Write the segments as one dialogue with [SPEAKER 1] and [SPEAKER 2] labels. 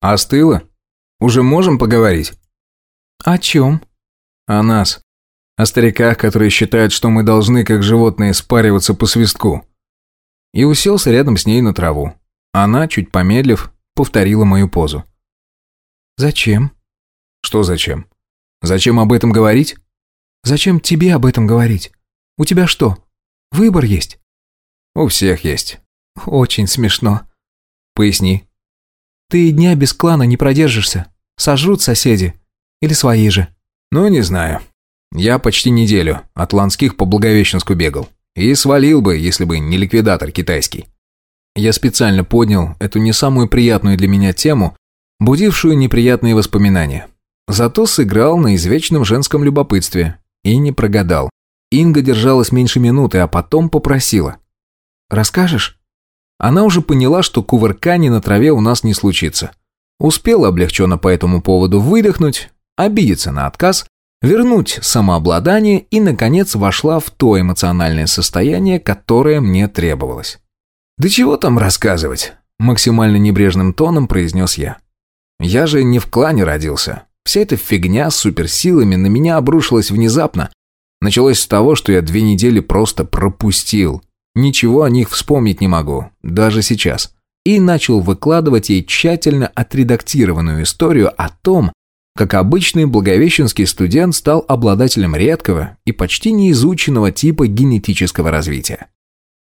[SPEAKER 1] Остыло? Уже можем поговорить?
[SPEAKER 2] О чем?
[SPEAKER 1] О нас. О стариках, которые считают, что мы должны, как животные, спариваться по свистку. И уселся рядом с ней на траву. Она, чуть помедлив, повторила мою позу.
[SPEAKER 2] Зачем?
[SPEAKER 1] Что зачем? Зачем об этом говорить?
[SPEAKER 2] Зачем тебе об этом говорить? У тебя что, выбор есть?
[SPEAKER 1] У всех есть.
[SPEAKER 2] Очень смешно.
[SPEAKER 1] Поясни.
[SPEAKER 2] Ты дня без клана не продержишься. Сожрут соседи. Или свои же.
[SPEAKER 1] Ну, не знаю. Я почти неделю от Ланских по Благовещенску бегал. И свалил бы, если бы не ликвидатор китайский. Я специально поднял эту не самую приятную для меня тему, будившую неприятные воспоминания. Зато сыграл на извечном женском любопытстве. И не прогадал. Инга держалась меньше минуты, а потом попросила. «Расскажешь?» Она уже поняла, что кувыркани на траве у нас не случится. Успела облегченно по этому поводу выдохнуть, обидеться на отказ, вернуть самообладание и, наконец, вошла в то эмоциональное состояние, которое мне требовалось. «Да чего там рассказывать?» – максимально небрежным тоном произнес я. «Я же не в клане родился. Вся эта фигня с суперсилами на меня обрушилась внезапно. Началось с того, что я две недели просто пропустил. Ничего о них вспомнить не могу, даже сейчас. И начал выкладывать ей тщательно отредактированную историю о том, как обычный благовещенский студент стал обладателем редкого и почти неизученного типа генетического развития.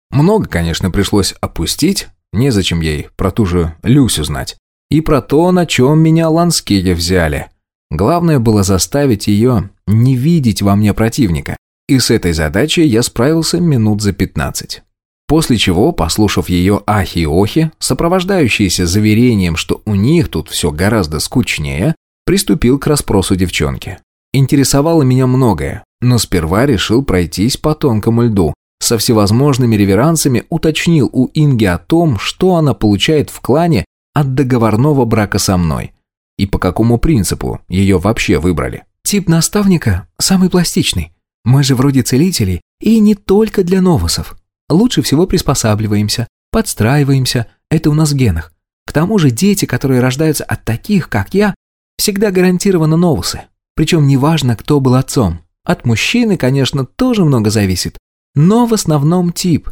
[SPEAKER 1] Много, конечно, пришлось опустить, незачем ей про ту же Люсю знать. И про то, на чем меня ланские взяли – Главное было заставить ее не видеть во мне противника. И с этой задачей я справился минут за пятнадцать. После чего, послушав ее ахи и охи, сопровождающиеся заверением, что у них тут все гораздо скучнее, приступил к расспросу девчонки. Интересовало меня многое, но сперва решил пройтись по тонкому льду. Со всевозможными реверансами уточнил у Инги о том, что она получает в клане от договорного брака со мной – и по какому принципу ее вообще выбрали?
[SPEAKER 2] Тип наставника самый пластичный. Мы же вроде целителей, и не только для новосов. Лучше всего приспосабливаемся, подстраиваемся, это у нас в генах. К тому же дети, которые рождаются от таких, как я, всегда гарантированно новусы. Причем неважно, кто был отцом. От мужчины, конечно, тоже много зависит, но в основном тип.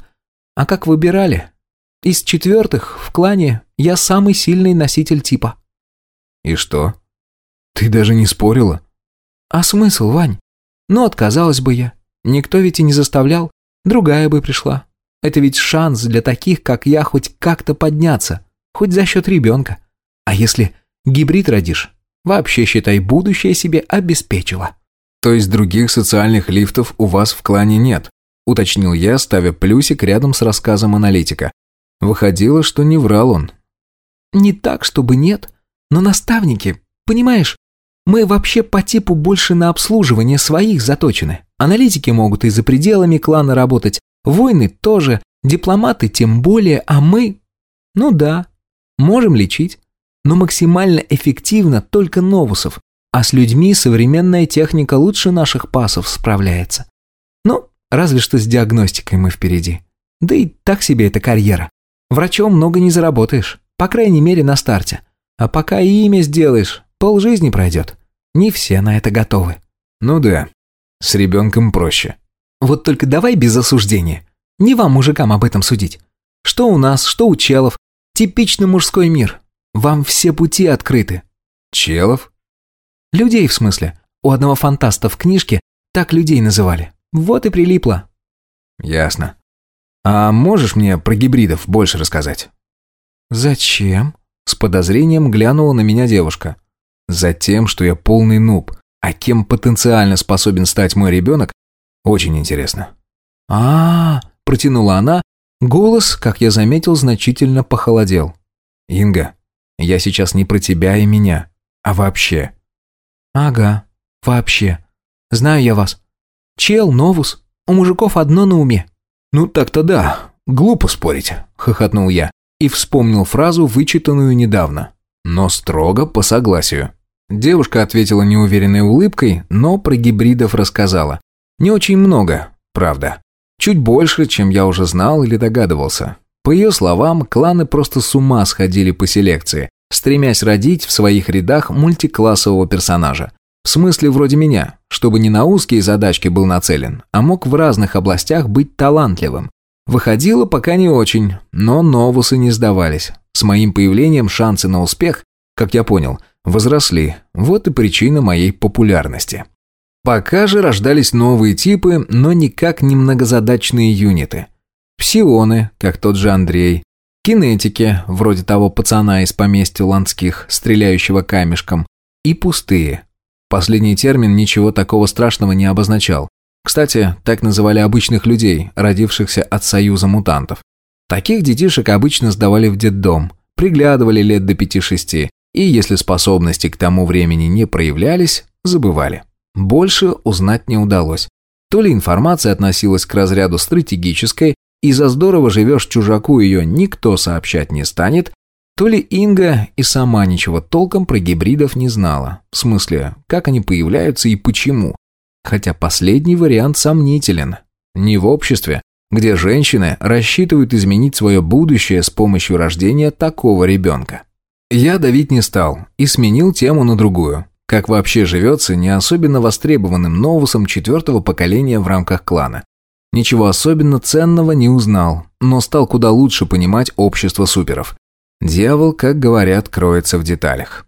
[SPEAKER 2] А как выбирали? Из четвертых в клане я самый сильный носитель типа.
[SPEAKER 1] «И что? Ты даже не спорила?»
[SPEAKER 2] «А смысл, Вань? Ну, отказалась бы я. Никто ведь и не заставлял. Другая бы пришла. Это ведь шанс для таких, как я, хоть как-то подняться. Хоть за счет ребенка. А если гибрид родишь, вообще, считай, будущее себе обеспечила».
[SPEAKER 1] «То есть других социальных лифтов у вас в клане нет?» уточнил я, ставя плюсик рядом с рассказом аналитика. Выходило, что не врал он.
[SPEAKER 2] «Не так, чтобы нет. Но наставники, понимаешь, мы вообще по типу больше на обслуживание своих заточены. Аналитики могут и за пределами клана работать, воины тоже, дипломаты тем более, а мы... Ну да, можем лечить, но максимально эффективно только новусов, а с людьми современная техника лучше наших пасов справляется. Ну, разве что с диагностикой мы впереди. Да и так себе эта карьера. Врачом много не заработаешь, по крайней мере на старте. А пока имя сделаешь, полжизни пройдет. Не все на это готовы.
[SPEAKER 1] Ну да, с ребенком проще.
[SPEAKER 2] Вот только давай без осуждения. Не вам, мужикам, об этом судить. Что у нас, что у челов. Типичный мужской мир. Вам все пути открыты.
[SPEAKER 1] Челов?
[SPEAKER 2] Людей, в смысле. У одного фантаста в книжке так людей называли. Вот и прилипло.
[SPEAKER 1] Ясно. А можешь мне про гибридов больше рассказать?
[SPEAKER 2] Зачем?
[SPEAKER 1] С подозрением глянула на меня девушка. Затем, что я полный нуб, а кем потенциально способен стать мой ребенок, очень интересно.
[SPEAKER 2] а, -а, протянула она, голос, как я заметил, значительно похолодел.
[SPEAKER 1] «Инга, я сейчас не про тебя и меня, а вообще».
[SPEAKER 2] «Ага, вообще. Знаю я вас. Чел, новус, у мужиков одно на уме».
[SPEAKER 1] «Ну так-то да, глупо спорить», — хохотнул я и вспомнил фразу, вычитанную недавно. Но строго по согласию. Девушка ответила неуверенной улыбкой, но про гибридов рассказала. Не очень много, правда. Чуть больше, чем я уже знал или догадывался. По ее словам, кланы просто с ума сходили по селекции. стремясь родить в своих рядах мультиклассового персонажа. В смысле вроде меня, чтобы не на узкие задачки был нацелен, а мог в разных областях быть талантливым. Выходило пока не очень, но новусы не сдавались. С моим появлением шансы на успех, как я понял, возросли. Вот и причина моей популярности. Пока же рождались новые типы, но никак не многозадачные юниты. Псионы, как тот же Андрей, кинетики, вроде того пацана из поместья Ланских, стреляющего камешком, и пустые. Последний термин ничего такого страшного не обозначал. Кстати, так называли обычных людей, родившихся от союза мутантов. Таких детишек обычно сдавали в детдом, приглядывали лет до пяти-шести, и если способности к тому времени не проявлялись, забывали. Больше узнать не удалось. То ли информация относилась к разряду стратегической, и за здорово живешь чужаку ее никто сообщать не станет, то ли Инга и сама ничего толком про гибридов не знала. В смысле, как они появляются и почему. Хотя последний вариант сомнителен. Не в обществе, где женщины рассчитывают изменить свое будущее с помощью рождения такого ребенка. Я давить не стал и сменил тему на другую. Как вообще живется не особенно востребованным новусом четвертого поколения в рамках клана. Ничего особенно ценного не узнал, но стал куда лучше понимать общество суперов. Дьявол, как говорят, кроется в деталях.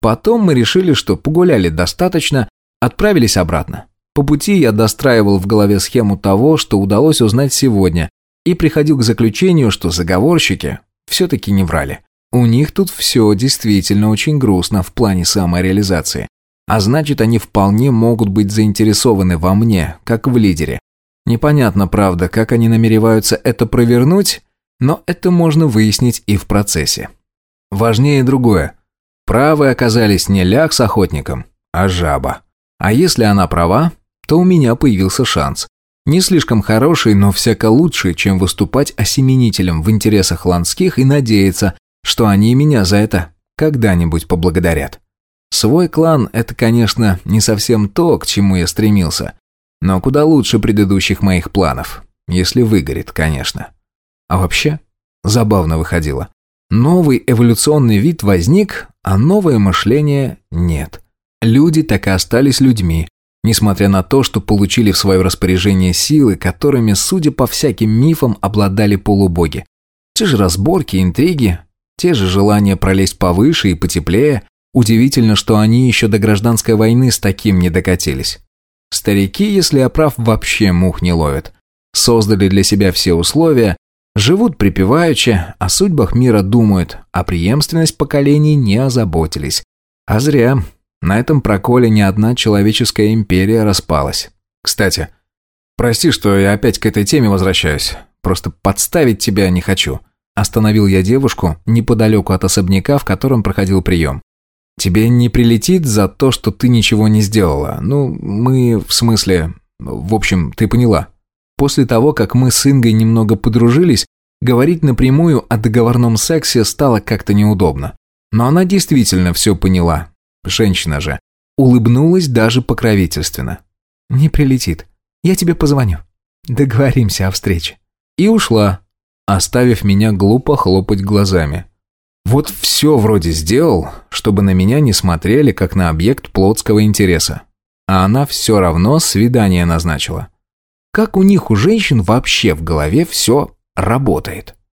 [SPEAKER 1] Потом мы решили, что погуляли достаточно, отправились обратно. По пути я достраивал в голове схему того, что удалось узнать сегодня, и приходил к заключению, что заговорщики все-таки не врали. У них тут все действительно очень грустно в плане самореализации. А значит, они вполне могут быть заинтересованы во мне, как в лидере. Непонятно, правда, как они намереваются это провернуть, но это можно выяснить и в процессе. Важнее другое. Правы оказались не ляг с охотником, а жаба. А если она права, то у меня появился шанс. Не слишком хороший, но всяко лучше, чем выступать осеменителем в интересах ланских и надеяться, что они меня за это когда-нибудь поблагодарят. Свой клан – это, конечно, не совсем то, к чему я стремился, но куда лучше предыдущих моих планов, если выгорит, конечно. А вообще, забавно выходило. Новый эволюционный вид возник, а новое мышление нет. Люди так и остались людьми, несмотря на то, что получили в свое распоряжение силы, которыми, судя по всяким мифам, обладали полубоги. Те же разборки, интриги, те же желания пролезть повыше и потеплее. Удивительно, что они еще до гражданской войны с таким не докатились. Старики, если я прав, вообще мух не ловят. Создали для себя все условия, живут припеваючи, о судьбах мира думают, а преемственность поколений не озаботились. А зря. На этом проколе ни одна человеческая империя распалась. Кстати, прости, что я опять к этой теме возвращаюсь. Просто подставить тебя не хочу. Остановил я девушку неподалеку от особняка, в котором проходил прием. Тебе не прилетит за то, что ты ничего не сделала. Ну, мы, в смысле... В общем, ты поняла. После того, как мы с Ингой немного подружились, говорить напрямую о договорном сексе стало как-то неудобно. Но она действительно все поняла Женщина же. Улыбнулась даже покровительственно. «Не прилетит. Я тебе позвоню. Договоримся о встрече». И ушла, оставив меня глупо хлопать глазами. Вот все вроде сделал, чтобы на меня не смотрели, как на объект плотского интереса. А она все равно свидание назначила. Как у них, у женщин, вообще в голове все работает?